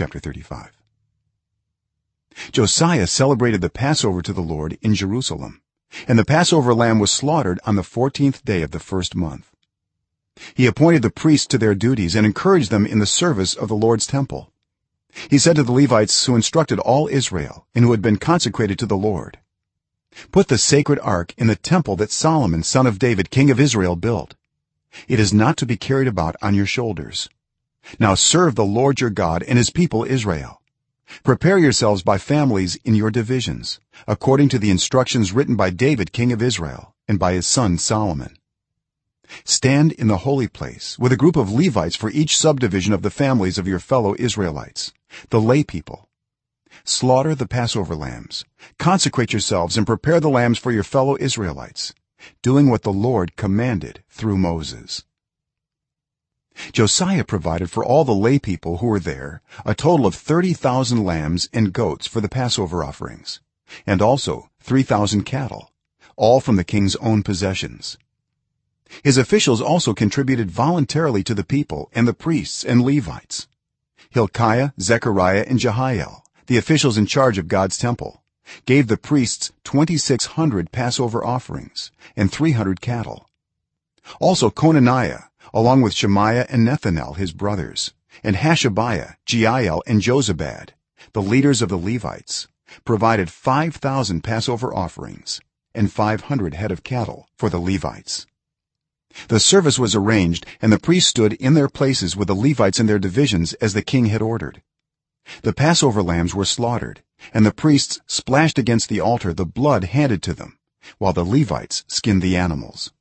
chapter 35 josiah celebrated the passover to the lord in jerusalem and the passover lamb was slaughtered on the 14th day of the first month. He appointed the priests to their duties and encouraged them in the service of the lord's temple. He said to the levites who instructed all israel and who had been consecrated to the lord put the sacred ark in the temple that solomon son of david king of israel built. It is not to be carried about on your shoulders now serve the lord your god and his people israel. Prepare yourselves by families in your divisions according to the instructions written by david king of israel and by his son solomon. Stand in the holy place with a group of levites for each subdivision of the families of your fellow israelites the lay people. Slaughter the passover lambs. Consecrate yourselves and prepare the lambs for your fellow israelites doing what the lord commanded through moses josiah provided for all the lay people who were there a total of 30000 lambs and goats for the passover offerings and also 3000 cattle all from the king's own possessions. His officials also contributed voluntarily to the people and the priests and levites. Hilkiah zechariah and jehiel the officials in charge of god's temple gave the priests 2600 passover offerings and 300 cattle. Also konaniah along with shemaiah and nethanel his brothers and hashabiah jeiel and jozabad the leaders of the levites provided 5000 passover offerings and 500 head of cattle for the levites. The service was arranged and the priests stood in their places with the levites in their divisions as the king had ordered. The passover lambs were slaughtered and the priests splashed against the altar the blood handed to them while the levites skinned the animals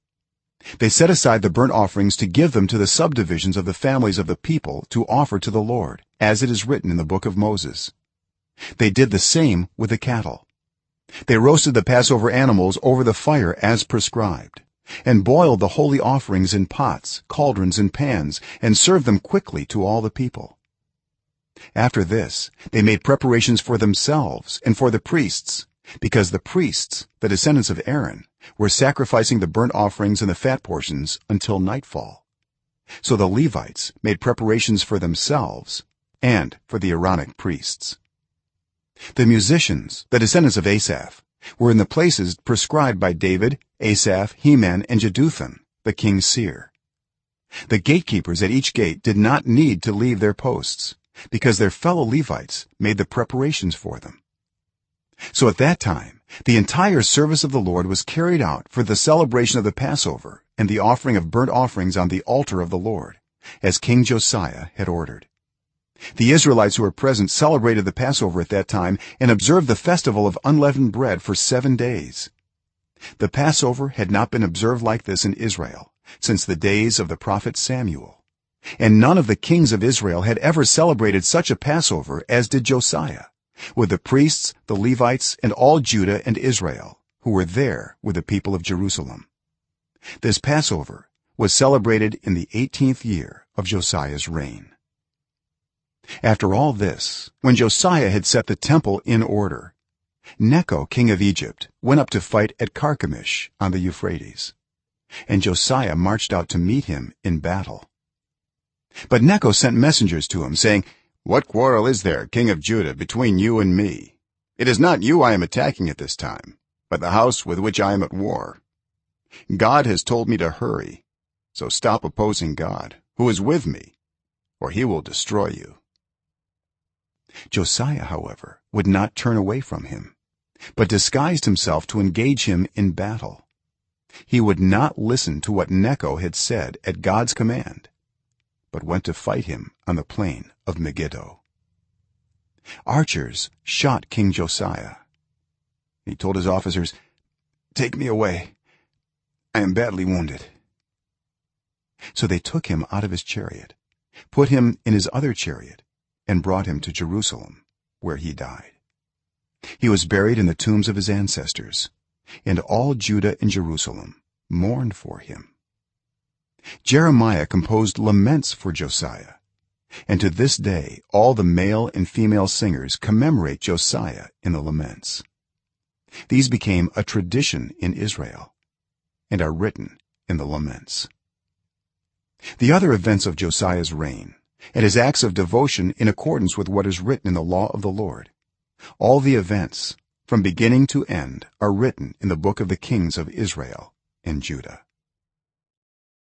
they set aside the burnt offerings to give them to the subdivisions of the families of the people to offer to the lord as it is written in the book of moses. They did the same with the cattle. They roasted the passover animals over the fire as prescribed and boiled the holy offerings in pots cauldrons and pans and served them quickly to all the people. After this they made preparations for themselves and for the priests because the priests the descendants of aaron were sacrificing the burnt offerings and the fat portions until nightfall. So the levites made preparations for themselves and for the aaronic priests. The musicians the descendants of asaph were in the places prescribed by david asaph heman and jeduthun the king's seer. The gatekeepers at each gate did not need to leave their posts because their fellow levites made the preparations for them so at that time the entire service of the lord was carried out for the celebration of the passover and the offering of burnt offerings on the altar of the lord as king josiah had ordered. The israelites who were present celebrated the passover at that time and observed the festival of unleavened bread for 7 days. The passover had not been observed like this in israel since the days of the prophet samuel and none of the kings of israel had ever celebrated such a passover as did josiah with the priests the levites and all judah and israel who were there with the people of jerusalem. This passover was celebrated in the 18th year of josiah's reign. After all this when josiah had set the temple in order necho king of egypt went up to fight at carchemish on the euphrates and josiah marched out to meet him in battle. But necho sent messengers to him saying what quarrel is there king of judah between you and me? It is not you i am attacking at this time but the house with which i am at war. God has told me to hurry so stop opposing god who is with me or he will destroy you. Josiah however would not turn away from him but disguised himself to engage him in battle. He would not listen to what necho had said at god's command but went to fight him on the plain of megiddo. Archers shot king josiah. He told his officers take me away. I am badly wounded. So they took him out of his chariot put him in his other chariot and brought him to jerusalem where he died. He was buried in the tombs of his ancestors and all judah and jerusalem mourned for him jeremiah composed laments for josiah. And to this day all the male and female singers commemorate josiah in the laments. These became a tradition in israel and are written in the laments. The other events of josiah's reign and his acts of devotion in accordance with what is written in the law of the lord. All the events from beginning to end are written in the book of the kings of israel and judah